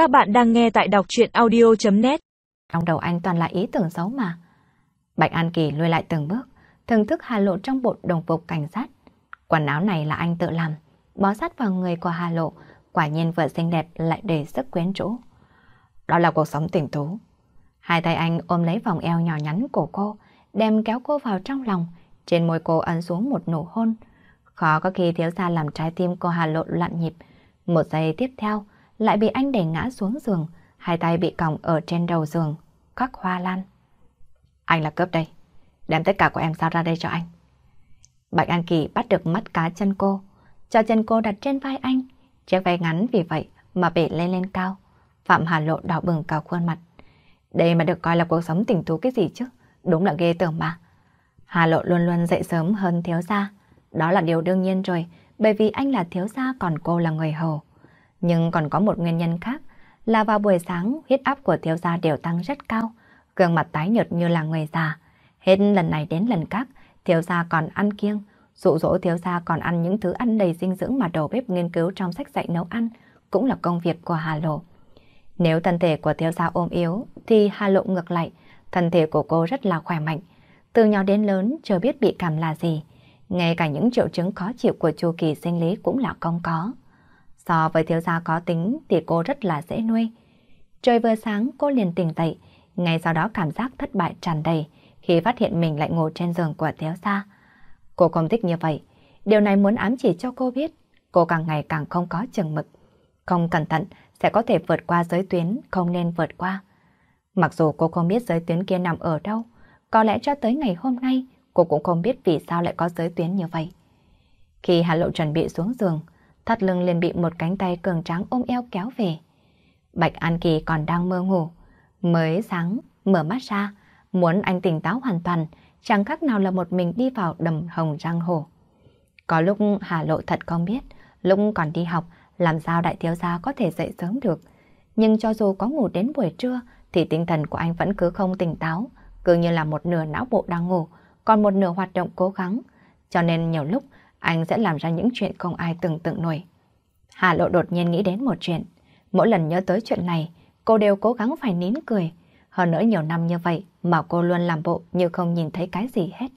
Các bạn đang nghe tại đọc chuyện audio.net Trong đầu anh toàn là ý tưởng xấu mà. Bạch An Kỳ lùi lại từng bước, thưởng thức Hà Lộ trong bộ đồng phục cảnh sát. Quần áo này là anh tự làm, bó sát vào người của Hà Lộ, quả nhiên vừa xinh đẹp lại đầy sức quyến rũ. Đó là cuộc sống tỉnh tú. Hai tay anh ôm lấy vòng eo nhỏ nhắn của cô, đem kéo cô vào trong lòng, trên môi cô ấn xuống một nụ hôn. Khó có khi thiếu gia làm trái tim cô Hà Lộ loạn nhịp. Một giây tiếp theo, lại bị anh đẩy ngã xuống giường, hai tay bị còng ở trên đầu giường, các hoa lan. Anh là cướp đây, đem tất cả của em sao ra đây cho anh. Bạch An Kỳ bắt được mắt cá chân cô, cho chân cô đặt trên vai anh, chiếc váy ngắn vì vậy mà bể lên lên cao. Phạm Hà Lộ đỏ bừng cả khuôn mặt. Đây mà được coi là cuộc sống tình tú cái gì chứ, đúng là ghê tởm mà. Hà Lộ luôn luôn dậy sớm hơn thiếu gia, đó là điều đương nhiên rồi, bởi vì anh là thiếu gia còn cô là người hầu. Nhưng còn có một nguyên nhân khác là vào buổi sáng huyết áp của thiếu gia đều tăng rất cao, gương mặt tái nhợt như là người già. Hết lần này đến lần khác, thiếu gia còn ăn kiêng, dụ dỗ thiếu gia còn ăn những thứ ăn đầy dinh dưỡng mà đầu bếp nghiên cứu trong sách dạy nấu ăn, cũng là công việc của Hà Lộ. Nếu thân thể của thiếu gia ôm yếu, thì Hà Lộ ngược lại, thân thể của cô rất là khỏe mạnh. Từ nhỏ đến lớn chưa biết bị cảm là gì, ngay cả những triệu chứng khó chịu của chu kỳ sinh lý cũng là không có. So với thiếu gia có tính thì cô rất là dễ nuôi. Trời vừa sáng cô liền tỉnh dậy, ngay sau đó cảm giác thất bại tràn đầy khi phát hiện mình lại ngồi trên giường của thiếu gia. Cô không thích như vậy, điều này muốn ám chỉ cho cô biết cô càng ngày càng không có chừng mực. Không cẩn thận sẽ có thể vượt qua giới tuyến không nên vượt qua. Mặc dù cô không biết giới tuyến kia nằm ở đâu, có lẽ cho tới ngày hôm nay cô cũng không biết vì sao lại có giới tuyến như vậy. Khi Hà Lộ chuẩn bị xuống giường, thắt lưng liền bị một cánh tay cường tráng ôm eo kéo về. Bạch An Kỳ còn đang mơ ngủ, mới sáng, mở mắt ra, muốn anh tỉnh táo hoàn toàn, chẳng khác nào là một mình đi vào đầm hồng răng hồ. Có lúc Hà Lộ thật không biết, lúc còn đi học, làm sao đại thiếu gia có thể dậy sớm được. Nhưng cho dù có ngủ đến buổi trưa, thì tinh thần của anh vẫn cứ không tỉnh táo, cứ như là một nửa não bộ đang ngủ, còn một nửa hoạt động cố gắng. Cho nên nhiều lúc anh sẽ làm ra những chuyện không ai tưởng tượng nổi. Hà Lộ đột nhiên nghĩ đến một chuyện. Mỗi lần nhớ tới chuyện này, cô đều cố gắng phải nín cười. Hơn nữa nhiều năm như vậy mà cô luôn làm bộ như không nhìn thấy cái gì hết.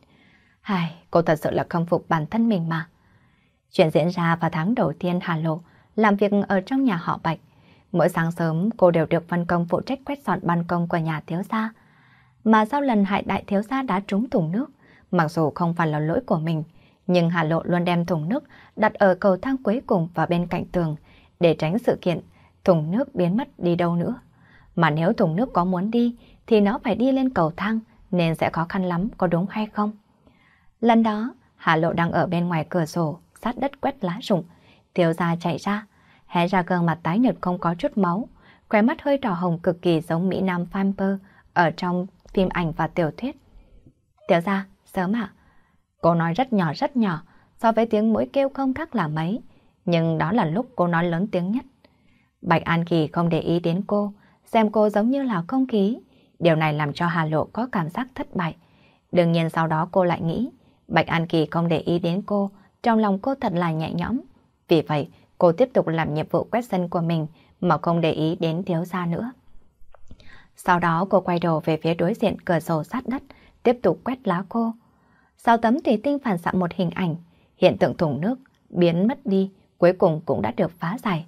Hài, cô thật sự là không phục bản thân mình mà. Chuyện diễn ra vào tháng đầu tiên Hà Lộ làm việc ở trong nhà họ Bạch. Mỗi sáng sớm cô đều được phân công phụ trách quét dọn ban công của nhà thiếu gia. Mà sau lần hại đại thiếu gia đã trúng thùng nước, mặc dù không phải là lỗi của mình, nhưng Hà Lộ luôn đem thùng nước đặt ở cầu thang cuối cùng và bên cạnh tường để tránh sự kiện thùng nước biến mất đi đâu nữa. Mà nếu thùng nước có muốn đi thì nó phải đi lên cầu thang nên sẽ khó khăn lắm có đúng hay không? Lần đó, Hà Lộ đang ở bên ngoài cửa sổ sát đất quét lá rụng. Thiếu gia chạy ra, hé ra gương mặt tái nhợt không có chút máu, khóe mắt hơi đỏ hồng cực kỳ giống Mỹ Nam Phamper ở trong phim ảnh và tiểu thuyết. Tiểu gia, sớm ạ. Cô nói rất nhỏ rất nhỏ, so với tiếng mũi kêu không khác là mấy, nhưng đó là lúc cô nói lớn tiếng nhất. Bạch An Kỳ không để ý đến cô, xem cô giống như là không khí. Điều này làm cho Hà Lộ có cảm giác thất bại. Đương nhiên sau đó cô lại nghĩ, Bạch An Kỳ không để ý đến cô, trong lòng cô thật là nhẹ nhõm. Vì vậy, cô tiếp tục làm nhiệm vụ quét sân của mình mà không để ý đến thiếu gia nữa. Sau đó cô quay đầu về phía đối diện cửa sổ sát đất, tiếp tục quét lá cô. Sau tấm thủy tinh phản xạ một hình ảnh, hiện tượng thùng nước biến mất đi, cuối cùng cũng đã được phá giải.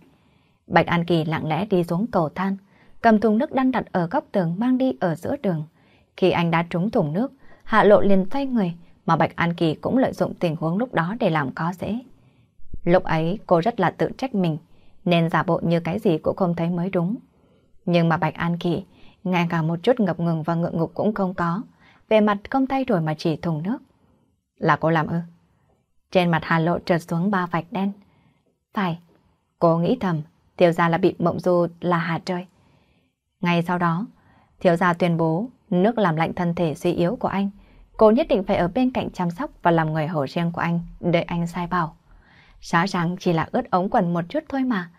Bạch An Kỳ lặng lẽ đi xuống cầu thang, cầm thùng nước đang đặt ở góc tường mang đi ở giữa đường. Khi anh đã trúng thùng nước, Hạ Lộ liền xoay người, mà Bạch An Kỳ cũng lợi dụng tình huống lúc đó để làm có dễ. Lúc ấy cô rất là tự trách mình, nên giả bộ như cái gì cũng không thấy mới đúng. Nhưng mà Bạch An Kỳ, ngay cả một chút ngập ngừng và ngượng ngục cũng không có, về mặt không tay đổi mà chỉ thùng nước. Là cô làm ư? Trên mặt Hà Lộ trượt xuống ba vạch đen. Phải, cô nghĩ thầm, thiếu gia là bị mộng du là hà trời. Ngay sau đó, thiếu gia tuyên bố nước làm lạnh thân thể suy yếu của anh. Cô nhất định phải ở bên cạnh chăm sóc và làm người hầu riêng của anh, đợi anh sai bảo. Rõ ràng chỉ là ướt ống quần một chút thôi mà.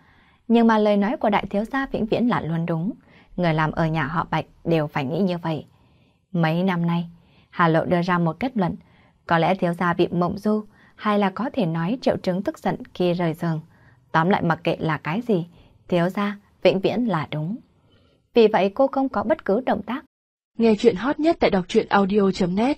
Nhưng mà lời nói của đại thiếu gia vĩnh viễn là luôn đúng. Người làm ở nhà họ Bạch đều phải nghĩ như vậy. Mấy năm nay, Hà Lộ đưa ra một kết luận. Có lẽ thiếu gia bị mộng du, hay là có thể nói triệu chứng tức giận khi rời giường. Tóm lại mặc kệ là cái gì, thiếu gia vĩnh viễn là đúng. Vì vậy cô không có bất cứ động tác. Nghe chuyện hot nhất tại đọc truyện audio.net